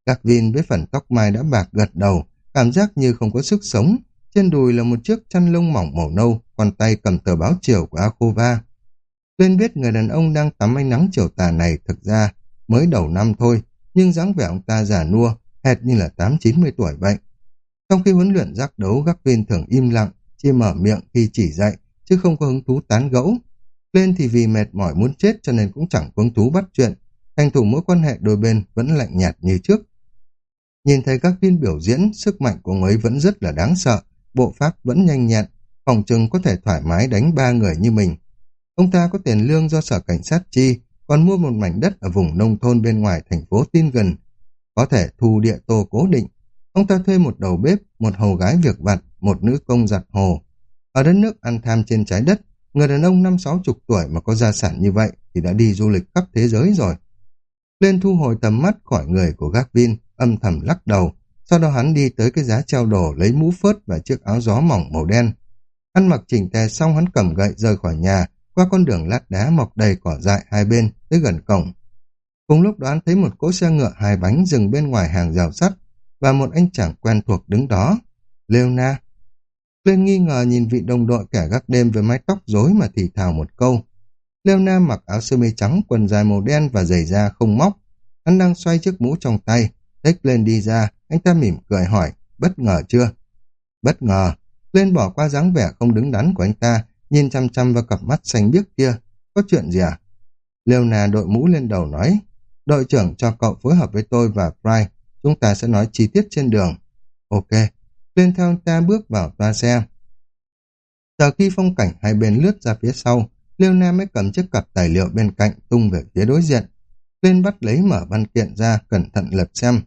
Gạc Vin với phần tóc mai đã bạc gật đầu, cảm giác như không có sức sống. Trên đùi là một chiếc chăn lông mỏng màu nâu, còn tay cầm tờ báo chiều của Akova. Tuyên biết người đàn ông đang tắm ánh nắng chiều tà này thực ra mới đầu năm thôi, nhưng dáng vẻ ông ta già nua, hệt như là tám chín mươi tuổi vậy. Trong khi huấn luyện giác đấu, các viên thường im lặng, chỉ mở miệng khi chỉ dạy, chứ không có hứng thú tán gẫu. Lên thì vì mệt mỏi muốn chết cho nên cũng chẳng hứng thú bắt chuyện, thành thủ mối quan hệ đôi bên vẫn lạnh nhạt như trước. Nhìn thấy các viên biểu diễn, sức mạnh của ông ấy vẫn rất là đáng sợ, bộ pháp vẫn nhanh nhẹn, phòng trừng có thể thoải mái đánh ba người như mình. Ông ta có tiền lương do sở cảnh sát chi, còn mua một mảnh đất ở vùng nông thôn bên ngoài thành phố tin gần. Có thể thu địa tô cố định. Ông ta thuê một đầu bếp, một hầu gái việc vặt, một nữ công giặt hồ. Ở đất nước ăn tham trên trái đất, người đàn ông năm sáu chục tuổi mà có gia sản như vậy thì đã đi du lịch khắp thế giới rồi. Lên thu hồi tầm mắt khỏi người của Gavin, âm thầm lắc đầu. Sau đó hắn đi tới cái giá treo đồ lấy mũ phớt và chiếc áo gió mỏng màu đen. Ăn mặc chỉnh tề xong hắn cầm gậy rời khỏi nhà, qua con đường lát đá mọc đầy cỏ dại hai bên, tới gần cổng. Cùng lúc đoán thấy một cỗ xe ngựa hai bánh dừng bên ngoài hàng rào sắt và một anh chàng quen thuộc đứng đó. Leona. Lên nghi ngờ nhìn vị đồng đội kẻ gác đêm với mái tóc rối mà thì thào một câu. Leona mặc áo sơ mi trắng, quần dài màu đen và giày da không móc. Hắn đang xoay chiếc mũ trong tay, Tech lên đi ra, anh ta mỉm cười hỏi, bất ngờ chưa? Bất ngờ, lên bỏ qua dáng vẻ không đứng đắn của anh ta, nhìn chăm chăm vào cặp mắt xanh biếc kia. Có chuyện gì à? Leona đội mũ lên đầu nói, đội trưởng cho cậu phối hợp với tôi và Fry, chúng ta sẽ nói chi tiết trên đường. Ok, lên theo ta bước vào toa xe. Chờ khi phong cảnh hai bên lướt ra phía sau, Leona mới cầm chiếc cặp tài liệu bên cạnh tung về phía đối diện. Lên bắt lấy mở văn kiện ra, cẩn thận lật xem.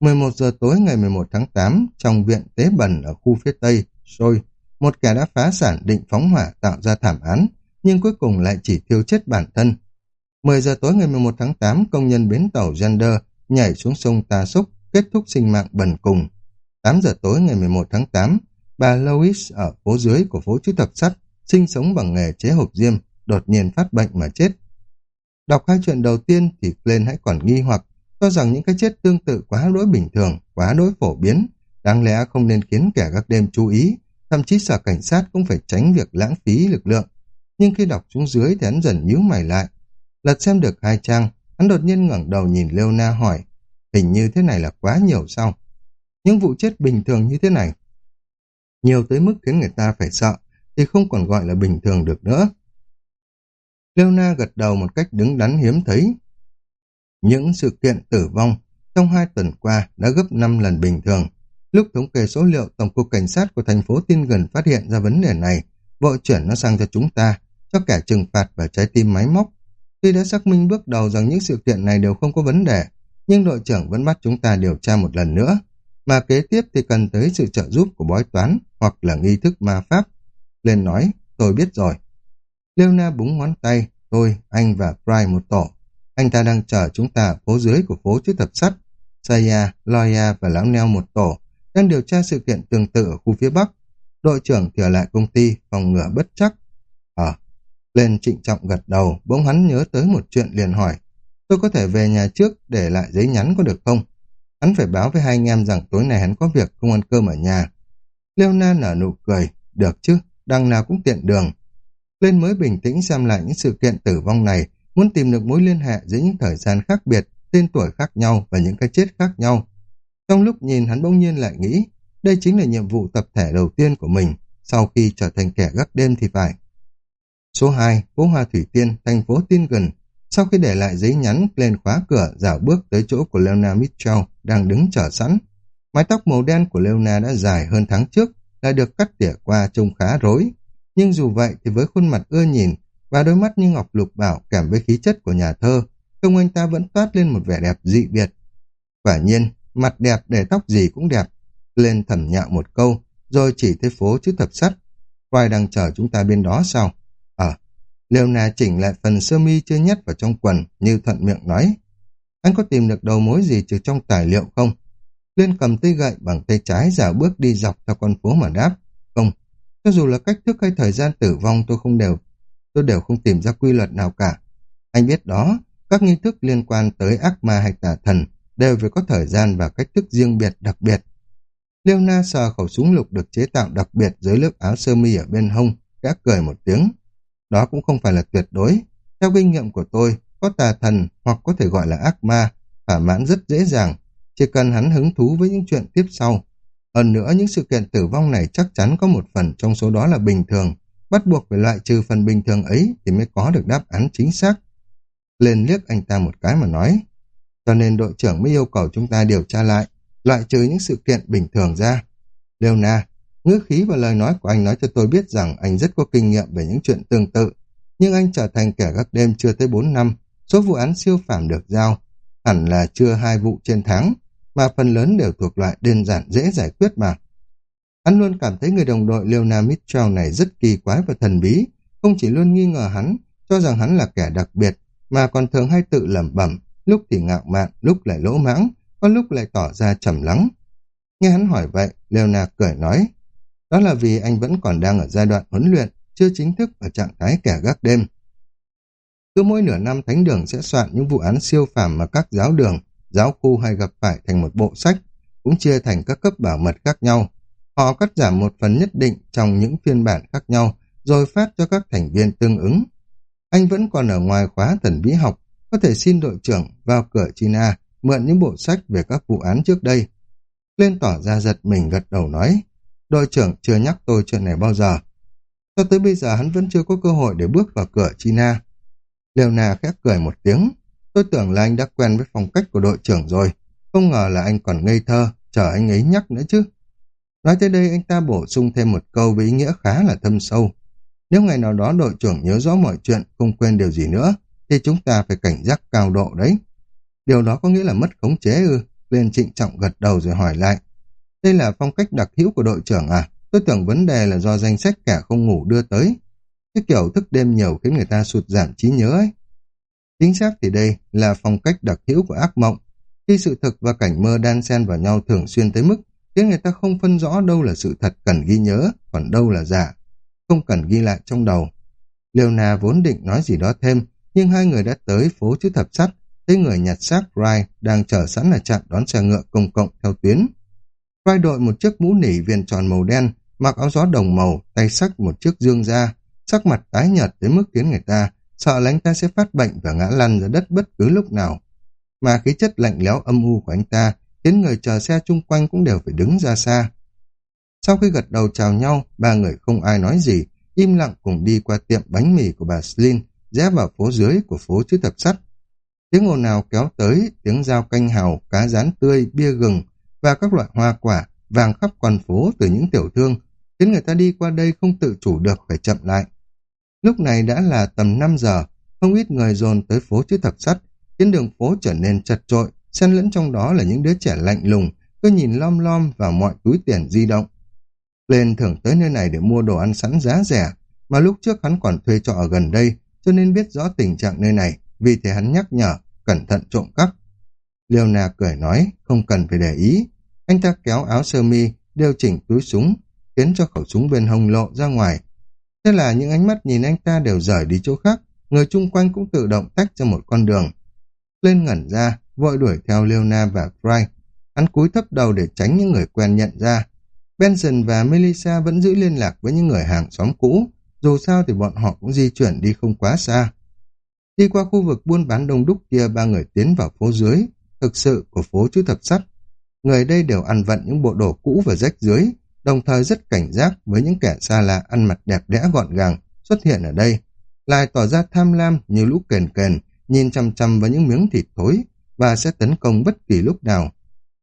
11 giờ tối ngày 11 tháng 8, trong viện tế bẩn ở khu phía Tây, Sôi, một kẻ đã phá sản định phóng hỏa tạo ra thảm án, nhưng cuối cùng lại chỉ thiêu chết bản thân. 10 giờ tối ngày 11 tháng 8, công nhân bến tàu Gender nhảy xuống sông Ta Súc, kết thúc sinh mạng bần cùng. 8 giờ tối ngày 11 tháng 8, bà Louis ở phố dưới của phố chữ thập sắt, sinh sống bằng nghề chế hộp diêm, đột nhiên phát bệnh mà chết. Đọc hai chuyện đầu tiên thì lên hãy còn nghi hoặc cho rằng những cái chết tương tự quá đối bình thường, quá đối phổ biến, đáng lẽ không nên khiến kẻ gác đêm chú ý, thậm chí sở cảnh sát cũng phải tránh việc lãng phí lực lượng. Nhưng khi đọc xuống dưới thì hắn dần nhíu mày lại. Lật xem được hai trang, hắn đột nhiên ngẩng đầu nhìn Leona hỏi, hình như thế này là quá nhiều sao? Những vụ chết bình thường như thế này, nhiều tới mức khiến người ta phải sợ, thì không còn gọi là bình thường được nữa. Leona gật đầu một cách đứng đắn hiếm thấy, những sự kiện tử vong trong hai tuần qua đã gấp 5 lần bình thường. Lúc thống kê số liệu, Tổng cục Cảnh sát của thành phố Tin gần phát hiện ra vấn đề này, vội chuyển nó sang cho chúng ta, cho kẻ trừng phạt và trái tim máy móc. Tuy đã xác minh bước đầu rằng những sự kiện này đều không có vấn đề, nhưng đội trưởng vẫn bắt chúng ta điều tra một lần nữa. Mà kế tiếp thì cần tới sự trợ giúp của bói toán hoặc là nghi thức ma pháp. Lên nói, tôi biết rồi. Leona búng ngón tay, tôi, anh và Fry một tổ. Anh ta đang chờ chúng ta ở phố dưới của phố chữ thập sắt. Saya, Loya và Lão Neo một tổ đang điều tra sự kiện tương tự ở khu phía Bắc. Đội trưởng thì ở lại công ty phòng ngừa bất chắc. Ờ, lên trịnh trọng gật đầu, bỗng hắn nhớ tới một chuyện liền hỏi. Tôi có thể về nhà trước để lại giấy nhắn có được không? Hắn phải báo với hai anh em rằng tối nay hắn có việc không ăn cơm ở nhà. Leona nở nụ cười, được chứ, đằng nào cũng tiện đường. Lên mới bình tĩnh xem lại những sự kiện tử vong này muốn tìm được mối liên hệ giữa những thời gian khác biệt, tên tuổi khác nhau và những cái chết khác nhau. Trong lúc nhìn hắn bỗng nhiên lại nghĩ, đây chính là nhiệm vụ tập thể đầu tiên của mình, sau khi trở thành kẻ gác đêm thì phải. Số 2, phố Hoa Thủy Tiên, thành phố Tin gần. Sau khi để lại giấy nhắn lên khóa cửa, dạo bước tới chỗ của Leona Mitchell đang đứng chờ sẵn. Mái tóc màu đen của Leona đã dài hơn tháng trước, đã được cắt tỉa qua trông khá rối. Nhưng dù vậy thì với khuôn mặt ưa nhìn và đôi mắt như ngọc lục bảo kèm với khí chất của nhà thơ, trông anh ta vẫn toát lên một vẻ đẹp dị biệt. Quả nhiên, mặt đẹp để tóc gì cũng đẹp. Lên thẩm nhạo một câu, rồi chỉ tới phố chữ thập sắt. Quai đang chờ chúng ta bên đó sao? Ờ, à, Leona chỉnh lại phần sơ mi chưa nhét vào trong quần, như thuận miệng nói. Anh có tìm được đầu mối gì từ trong tài liệu không? Liên cầm tay gậy bằng tay trái giả bước đi dọc theo con phố mà đáp. Không, Cho dù là cách thức hay thời gian tử vong tôi không đều, tôi đều không tìm ra quy luật nào cả. Anh biết đó, các nghi thức liên quan tới ác ma hay tà thần đều phải có thời gian và cách thức riêng biệt đặc biệt. Leona sờ khẩu súng lục được chế tạo đặc biệt dưới lớp áo sơ mi ở bên hông, đã cười một tiếng. Đó cũng không phải là tuyệt đối. Theo kinh nghiệm của tôi, có tà thần hoặc có thể gọi là ác ma, thỏa mãn rất dễ dàng, chỉ cần hắn hứng thú với những chuyện tiếp sau. Hơn nữa, những sự kiện tử vong này chắc chắn có một phần trong số đó là bình thường, bắt buộc phải loại trừ phần bình thường ấy thì mới có được đáp án chính xác. Lên liếc anh ta một cái mà nói, cho nên đội trưởng mới yêu cầu chúng ta điều tra lại, loại trừ những sự kiện bình thường ra. Leona, ngữ khí và lời nói của anh nói cho tôi biết rằng anh rất có kinh nghiệm về những chuyện tương tự, nhưng anh trở thành kẻ gác đêm chưa tới 4 năm, số vụ án siêu phàm được giao, hẳn là chưa hai vụ trên tháng, mà phần lớn đều thuộc loại đơn giản dễ giải quyết mà. Hắn luôn cảm thấy người đồng đội Leona Mitchell này rất kỳ quái và thần bí, không chỉ luôn nghi ngờ hắn, cho rằng hắn là kẻ đặc biệt, mà còn thường hay tự lẩm bẩm, lúc thì ngạo mạn, lúc lại lỗ mãng, có lúc lại tỏ ra trầm lắng. Nghe hắn hỏi vậy, Leona cười nói, đó là vì anh vẫn còn đang ở giai đoạn huấn luyện, chưa chính thức ở trạng thái kẻ gác đêm. Cứ mỗi nửa năm Thánh Đường sẽ soạn những vụ án siêu phàm mà các giáo đường, giáo khu hay gặp phải thành một bộ sách, cũng chia thành các cấp bảo mật khác nhau. Họ cắt giảm một phần nhất định trong những phiên bản khác nhau, rồi phát cho các thành viên tương ứng. Anh vẫn còn ở ngoài khóa thần bí học, có thể xin đội trưởng vào cửa China mượn những bộ sách về các vụ án trước đây. Lên tỏ ra giật mình gật đầu nói, đội trưởng chưa nhắc tôi chuyện này bao giờ. Cho tới bây giờ hắn vẫn chưa có cơ hội để bước vào cửa China. Leona khẽ cười một tiếng, tôi tưởng là anh đã quen với phong cách của đội trưởng rồi, không ngờ là anh còn ngây thơ, chờ anh ấy nhắc nữa chứ. Nói tới đây anh ta bổ sung thêm một câu với ý nghĩa khá là thâm sâu. Nếu ngày nào đó đội trưởng nhớ rõ mọi chuyện, không quên điều gì nữa, thì chúng ta phải cảnh giác cao độ đấy. Điều đó có nghĩa là mất khống chế ư? Lên trịnh trọng gật đầu rồi hỏi lại. Đây là phong cách đặc hữu của đội trưởng à? Tôi tưởng vấn đề là do danh sách kẻ không ngủ đưa tới. Cái kiểu thức đêm nhiều khiến người ta sụt giảm trí nhớ ấy. Chính xác thì đây là phong cách đặc hữu của ác mộng. Khi sự thực và cảnh mơ đan xen vào nhau thường xuyên tới mức khiến người ta không phân rõ đâu là sự thật cần ghi nhớ, còn đâu là giả. Không cần ghi lại trong đầu. Leona vốn định nói gì đó thêm, nhưng hai người đã tới phố chữ thập sắt, thấy người nhặt xác Rai đang chờ sẵn là trạm đón xe ngựa công cộng theo tuyến. Rai đội một chiếc mũ nỉ viên tròn màu đen, mặc áo gió đồng màu, tay sắc một chiếc dương da sắc mặt tái nhợt đến mức khiến người ta sợ là anh ta sẽ phát bệnh và ngã lăn ra đất bất cứ lúc nào. Mà khí chất lạnh lẽo âm u của anh ta khiến người chờ xe chung quanh cũng đều phải đứng ra xa. Sau khi gật đầu chào nhau, ba người không ai nói gì, im lặng cùng đi qua tiệm bánh mì của bà Slin, rẽ vào phố dưới của phố chữ thập sắt. Tiếng ồn nào kéo tới, tiếng dao canh hào, cá rán tươi, bia gừng và các loại hoa quả vàng khắp con phố từ những tiểu thương, khiến người ta đi qua đây không tự chủ được phải chậm lại. Lúc này đã là tầm 5 giờ, không ít người dồn tới phố chữ thập sắt, khiến đường phố trở nên chật trội, xen lẫn trong đó là những đứa trẻ lạnh lùng, cứ nhìn lom lom vào mọi túi tiền di động. Lên thường tới nơi này để mua đồ ăn sẵn giá rẻ, mà lúc trước hắn còn thuê trọ ở gần đây, cho nên biết rõ tình trạng nơi này, vì thế hắn nhắc nhở, cẩn thận trộm cắp. Liêu Na cười nói, không cần phải để ý. Anh ta kéo áo sơ mi, điều chỉnh túi súng, khiến cho khẩu súng bên hông lộ ra ngoài. Thế là những ánh mắt nhìn anh ta đều rời đi chỗ khác, người chung quanh cũng tự động tách ra một con đường. Lên ngẩn ra, vội đuổi theo Leona và Fry. Hắn cúi thấp đầu để tránh những người quen nhận ra. Benson và Melissa vẫn giữ liên lạc với những người hàng xóm cũ, dù sao thì bọn họ cũng di chuyển đi không quá xa. Đi qua khu vực buôn bán đông đúc kia ba người tiến vào phố dưới, thực sự của phố chữ thập sắt. Người đây đều ăn vận những bộ đồ cũ và rách dưới, đồng thời rất cảnh giác với những kẻ xa lạ ăn mặc đẹp đẽ gọn gàng xuất hiện ở đây. Lại tỏ ra tham lam như lũ kền kền, nhìn chăm chăm vào những miếng thịt thối và sẽ tấn công bất kỳ lúc nào.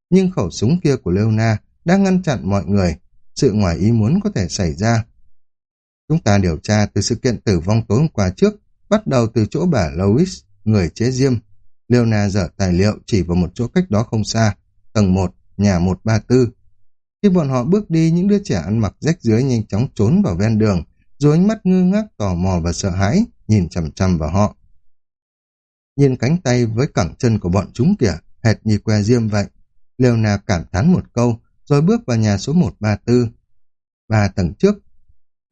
Nhưng khẩu súng kia của Leona đang ngăn chặn mọi người, sự ngoài ý muốn có thể xảy ra. Chúng ta điều tra từ sự kiện tử vong tối hôm qua trước, bắt đầu từ chỗ bà Lois, người chế diêm. Leona dở tài liệu chỉ vào một chỗ cách đó không xa, tầng 1, nhà 134. Khi bọn họ bước đi, những đứa trẻ ăn mặc rách dưới nhanh chóng trốn vào ven đường, rồi ánh mắt ngơ ngác tò mò và sợ hãi, nhìn chằm chằm vào họ. Nhìn cánh tay với cẳng chân của bọn chúng kìa, hệt như que diêm vậy. Leona cảm thán một câu, rồi bước vào nhà số 134. Ba tầng trước,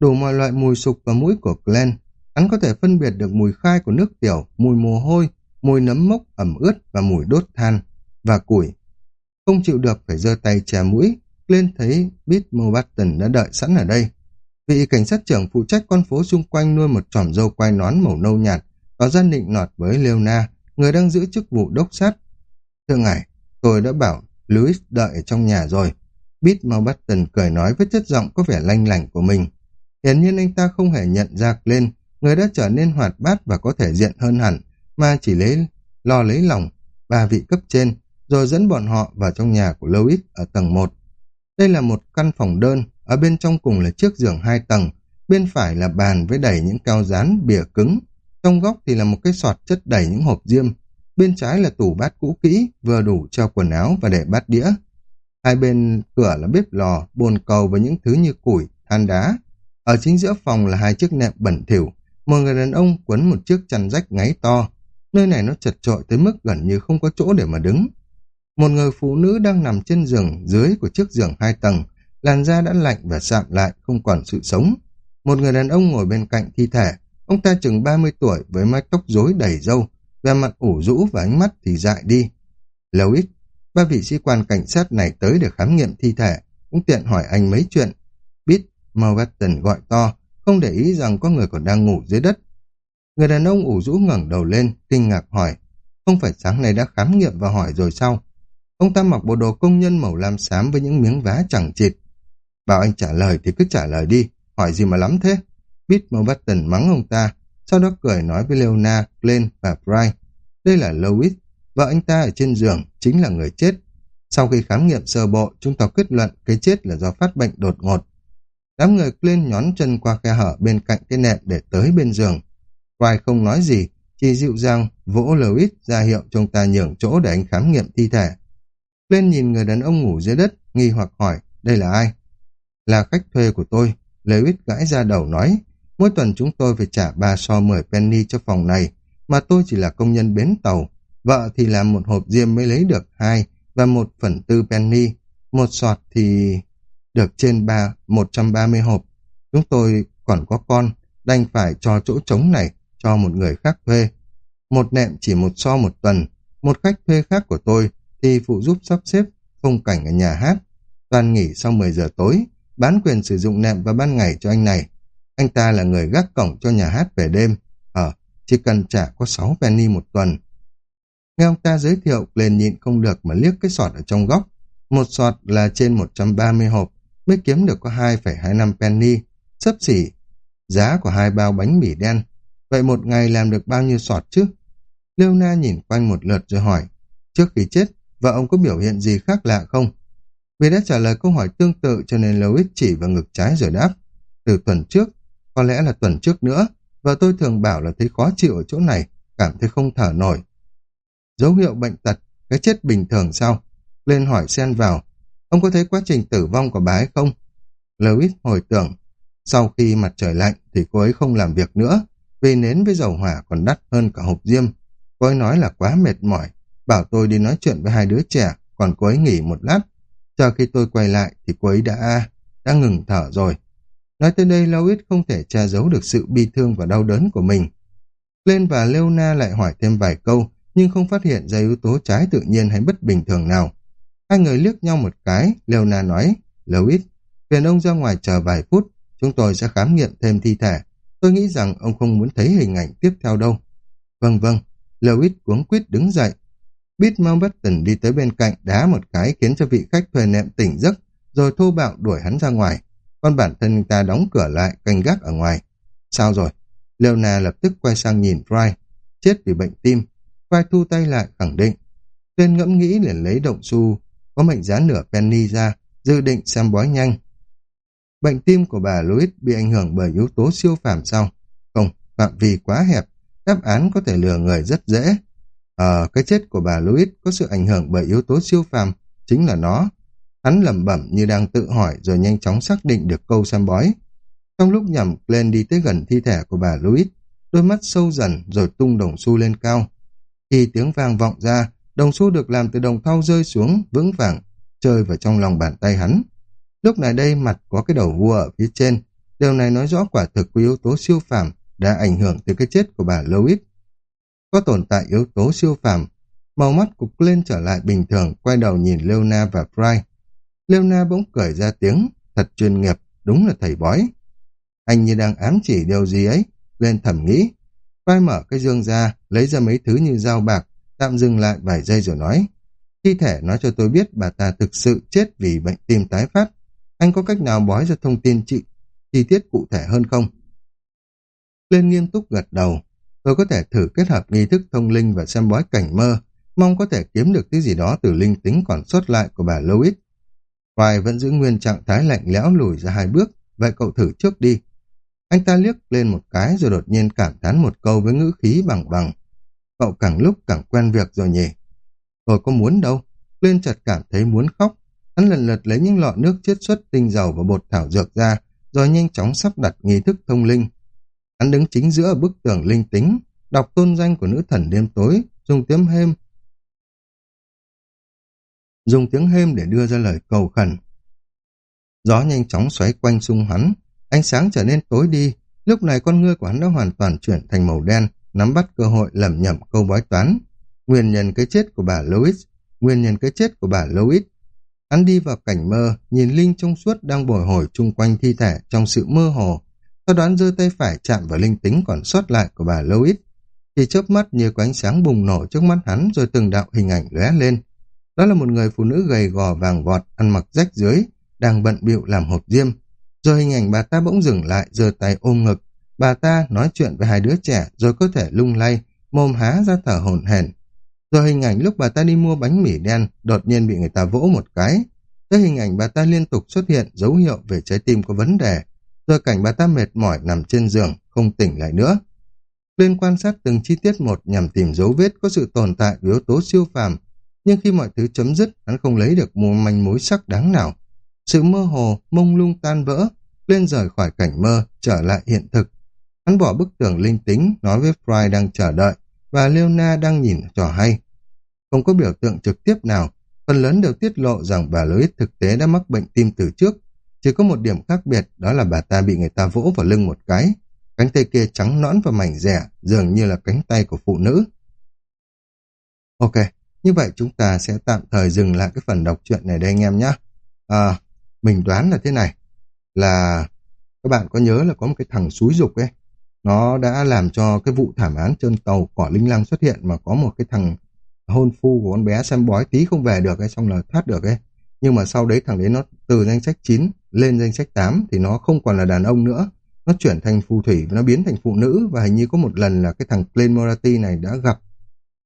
đủ mọi loại mùi sục vào mũi của Glenn. Hắn có thể phân biệt được mùi khai của nước tiểu, mùi mồ hôi, mùi nấm mốc ẩm ướt và mùi đốt than và củi. Không chịu được phải giơ tay che mũi, Glenn thấy Bit đã đợi sẵn ở đây. Vị cảnh sát trưởng phụ trách con phố xung quanh nuôi một tròm dâu quai nón màu nâu nhạt, có gian định nọt với Leona, người đang giữ chức vụ đốc sát. Thưa ngài, tôi đã bảo Louis đợi ở trong nhà rồi. Bit cười nói với chất giọng có vẻ lanh lảnh của mình. Hiển nhiên anh ta không hề nhận ra lên, người đã trở nên hoạt bát và có thể diện hơn hẳn, mà chỉ lấy lo lấy lòng ba vị cấp trên, rồi dẫn bọn họ vào trong nhà của Louis ở tầng 1. Đây là một căn phòng đơn, ở bên trong cùng là chiếc giường hai tầng, bên phải là bàn với đầy những cao dán bìa cứng, trong góc thì là một cái sọt chất đầy những hộp diêm, bên trái là tủ bát cũ kỹ, vừa đủ cho quần áo và để bát đĩa. Hai bên cửa là bếp lò, bồn cầu và những thứ như củi, than đá. Ở chính giữa phòng là hai chiếc nệm bẩn thỉu, một người đàn ông quấn một chiếc chăn rách ngáy to. Nơi này nó chật trội tới mức gần như không có chỗ để mà đứng. Một người phụ nữ đang nằm trên giường dưới của chiếc giường hai tầng, làn da đã lạnh và sạm lại, không còn sự sống. Một người đàn ông ngồi bên cạnh thi thể, ông ta chừng 30 tuổi với mái tóc rối đầy râu, vẻ mặt ủ rũ và ánh mắt thì dại đi. Lâu ít, ba vị sĩ quan cảnh sát này tới để khám nghiệm thi thể, cũng tiện hỏi anh mấy chuyện. Bít, gọi to, không để ý rằng có người còn đang ngủ dưới đất. Người đàn ông ủ rũ ngẩng đầu lên, kinh ngạc hỏi, không phải sáng nay đã khám nghiệm và hỏi rồi sao? Ông ta mặc bộ đồ công nhân màu lam xám với những miếng vá chẳng chịt. Bảo anh trả lời thì cứ trả lời đi, hỏi gì mà lắm thế? Bít Moubatten mắng ông ta, sau đó cười nói với Leona, Glenn và Brian. Đây là Lois, vợ anh ta ở trên giường, chính là người chết. Sau khi khám nghiệm sơ bộ, chúng ta kết luận cái chết là do phát bệnh đột ngột. Đám người lên nhón chân qua khe hở bên cạnh cái nệm để tới bên giường. Brian không nói gì, chỉ dịu dàng vỗ Lewis ra hiệu chúng ta nhường chỗ để anh khám nghiệm thi thể. Glenn nhìn người đàn ông ngủ dưới đất, nghi hoặc hỏi, đây là ai? Là khách thuê của tôi, Lewis gãi ra đầu nói, Mỗi tuần chúng tôi phải trả 3 so 10 penny cho phòng này, mà tôi chỉ là công nhân bến tàu. Vợ thì làm một hộp diêm mới lấy được hai và một phần tư penny. Một sọt thì được trên ba 130 hộp. Chúng tôi còn có con, đành phải cho chỗ trống này cho một người khác thuê. Một nệm chỉ một so một tuần, một khách thuê khác của tôi thì phụ giúp sắp xếp phong cảnh ở nhà hát. Toàn nghỉ sau 10 giờ tối, bán quyền sử dụng nệm vào ban ngày cho anh này. Anh ta là người gác cổng cho nhà hát về đêm. Ờ, chỉ cần trả có 6 penny một tuần. Nghe ông ta giới thiệu, lên nhịn không được mà liếc cái sọt ở trong góc. Một sọt là trên 130 hộp, mới kiếm được có 2,25 penny, sấp xỉ. Giá của hai bao bánh mì đen. Vậy một ngày làm được bao nhiêu sọt chứ? Leona nhìn quanh một lượt rồi hỏi, trước khi chết, vợ ông có biểu hiện gì khác lạ không? Vì đã trả lời câu hỏi tương tự cho nên Lois chỉ vào ngực trái rồi đáp. Từ tuần trước, có lẽ là tuần trước nữa, và tôi thường bảo là thấy khó chịu ở chỗ này, cảm thấy không thở nổi. Dấu hiệu bệnh tật, cái chết bình thường sao? Lên hỏi xen vào, ông có thấy quá trình tử vong của bà ấy không? Lewis hồi tưởng, sau khi mặt trời lạnh thì cô ấy không làm việc nữa, vì nến với dầu hỏa còn đắt hơn cả hộp diêm. Cô ấy nói là quá mệt mỏi, bảo tôi đi nói chuyện với hai đứa trẻ, còn cô ấy nghỉ một lát. Chờ khi tôi quay lại thì cô ấy đã đã ngừng thở rồi. Nói tới đây, Lewis không thể che giấu được sự bi thương và đau đớn của mình. Lên và Leona lại hỏi thêm vài câu, nhưng không phát hiện ra yếu tố trái tự nhiên hay bất bình thường nào. Hai người liếc nhau một cái, Leona nói, Louis, phiền ông ra ngoài chờ vài phút, chúng tôi sẽ khám nghiệm thêm thi thể. Tôi nghĩ rằng ông không muốn thấy hình ảnh tiếp theo đâu. Vâng vâng, Louis cuống quýt đứng dậy. Bít Mountbatten đi tới bên cạnh đá một cái khiến cho vị khách thuê nệm tỉnh giấc, rồi thô bạo đuổi hắn ra ngoài còn bản thân ta đóng cửa lại, canh gác ở ngoài. Sao rồi? Leona lập tức quay sang nhìn Fry. Chết vì bệnh tim. Fry thu tay lại, khẳng định. Tuyên ngẫm nghĩ liền lấy động su, có mệnh giá nửa penny ra, dự định xem bói nhanh. Bệnh tim của bà Louis bị ảnh hưởng bởi yếu tố siêu phàm sao? Không, phạm vi quá hẹp, đáp án có thể lừa người rất dễ. Ờ, cái chết của bà Louis có sự ảnh hưởng bởi yếu tố siêu phàm, chính là nó. Hắn lẩm bẩm như đang tự hỏi rồi nhanh chóng xác định được câu xem bói. Trong lúc nhầm, Glenn đi tới gần thi thể của bà Louis, đôi mắt sâu dần rồi tung đồng xu lên cao. Khi tiếng vang vọng ra, đồng xu được làm từ đồng thau rơi xuống, vững vàng, chơi vào trong lòng bàn tay hắn. Lúc này đây mặt có cái đầu vua ở phía trên, Điều này nói rõ quả thực có yếu tố siêu phàm đã ảnh hưởng tới cái chết của bà Louis. Có tồn tại yếu tố siêu phàm, màu mắt của lên trở lại bình thường, quay đầu nhìn Leona và Fry. Leona bỗng cười ra tiếng, thật chuyên nghiệp, đúng là thầy bói. Anh như đang ám chỉ điều gì ấy, lên thầm nghĩ. Fry mở cái dương ra, lấy ra mấy thứ như dao bạc, tạm dừng lại vài giây rồi nói. Thi thể nói cho tôi biết bà ta thực sự chết vì bệnh tim tái phát. Anh có cách nào bói ra thông tin chị chi tiết cụ thể hơn không? Lên nghiêm túc gật đầu. Tôi có thể thử kết hợp nghi thức thông linh và xem bói cảnh mơ, mong có thể kiếm được thứ gì đó từ linh tính còn sót lại của bà Louis. Hoài vẫn giữ nguyên trạng thái lạnh lẽo lùi ra hai bước, vậy cậu thử trước đi. Anh ta liếc lên một cái rồi đột nhiên cảm thán một câu với ngữ khí bằng bằng. Cậu càng lúc càng quen việc rồi nhỉ. Tôi có muốn đâu. Lên chợt cảm thấy muốn khóc. Hắn lần lượt lấy những lọ nước chiết xuất tinh dầu và bột thảo dược ra, rồi nhanh chóng sắp đặt nghi thức thông linh. Hắn đứng chính giữa bức tường linh tính, đọc tôn danh của nữ thần đêm tối, dùng tiếng hêm. Dùng tiếng hêm để đưa ra lời cầu khẩn. Gió nhanh chóng xoáy quanh xung hắn, ánh sáng trở nên tối đi, lúc này con ngươi của hắn đã hoàn toàn chuyển thành màu đen, nắm bắt cơ hội lẩm nhẩm câu bói toán. Nguyên nhân cái chết của bà Louis, nguyên nhân cái chết của bà Louis. Hắn đi vào cảnh mơ, nhìn Linh trong suốt đang bồi hồi chung quanh thi thể trong sự mơ hồ. Sau đoán giơ tay phải chạm vào linh tính còn sót lại của bà Louis. Thì chớp mắt như có ánh sáng bùng nổ trước mắt hắn rồi từng đạo hình ảnh lóe lên. Đó là một người phụ nữ gầy gò vàng vọt, ăn mặc rách dưới, đang bận bịu làm hộp diêm. Rồi hình ảnh bà ta bỗng dừng lại, giơ tay ôm ngực. Bà ta nói chuyện với hai đứa trẻ rồi có thể lung lay, mồm há ra thở hổn hển. Rồi hình ảnh lúc bà ta đi mua bánh mì đen đột nhiên bị người ta vỗ một cái. Tới hình ảnh bà ta liên tục xuất hiện dấu hiệu về trái tim có vấn đề. Rồi cảnh bà ta mệt mỏi nằm trên giường, không tỉnh lại nữa. Lên quan sát từng chi tiết một nhằm tìm dấu vết có sự tồn tại của yếu tố siêu phàm. Nhưng khi mọi thứ chấm dứt, hắn không lấy được một manh mối sắc đáng nào. Sự mơ hồ, mông lung tan vỡ, lên rời khỏi cảnh mơ, trở lại hiện thực. Hắn bỏ bức tường linh tính, nói với Fry đang chờ đợi, và Leona đang nhìn trò hay. Không có biểu tượng trực tiếp nào, phần lớn đều tiết lộ rằng bà Louis thực tế đã mắc bệnh tim từ trước. Chỉ có một điểm khác biệt, đó là bà ta bị người ta vỗ vào lưng một cái. Cánh tay kia trắng nõn và mảnh rẻ, dường như là cánh tay của phụ nữ. Ok, như vậy chúng ta sẽ tạm thời dừng lại cái phần đọc truyện này đây anh em nhé. À, mình đoán là thế này, là các bạn có nhớ là có một cái thằng xúi dục ấy, nó đã làm cho cái vụ thảm án trên tàu cỏ linh lăng xuất hiện mà có một cái thằng hôn phu của con bé xem bói tí không về được ấy, xong là thoát được ấy. Nhưng mà sau đấy thằng đấy nó từ danh sách 9 lên danh sách 8 thì nó không còn là đàn ông nữa. Nó chuyển thành phù thủy, nó biến thành phụ nữ và hình như có một lần là cái thằng Glenn morati này đã gặp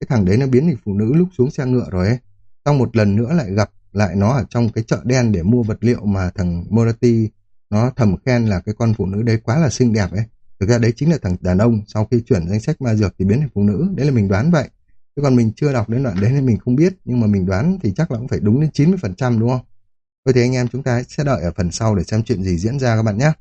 cái thằng đấy nó biến thành phụ nữ lúc xuống xe ngựa rồi ấy. Xong một lần nữa lại gặp lại nó ở trong cái chợ đen để mua vật liệu mà thằng morati nó thầm khen là cái con phụ nữ đấy quá là xinh đẹp ấy. Thực ra đấy chính là thằng đàn ông, sau khi chuyển danh sách ma dược thì biến thành phụ nữ. Đấy là mình đoán vậy. Chứ còn mình chưa đọc đến đoạn đấy nên mình không biết. Nhưng mà mình đoán thì chắc là cũng phải đúng đến 90% đúng không? Vậy thì anh em chúng ta sẽ đợi ở phần sau để xem chuyện gì diễn ra các bạn nhé.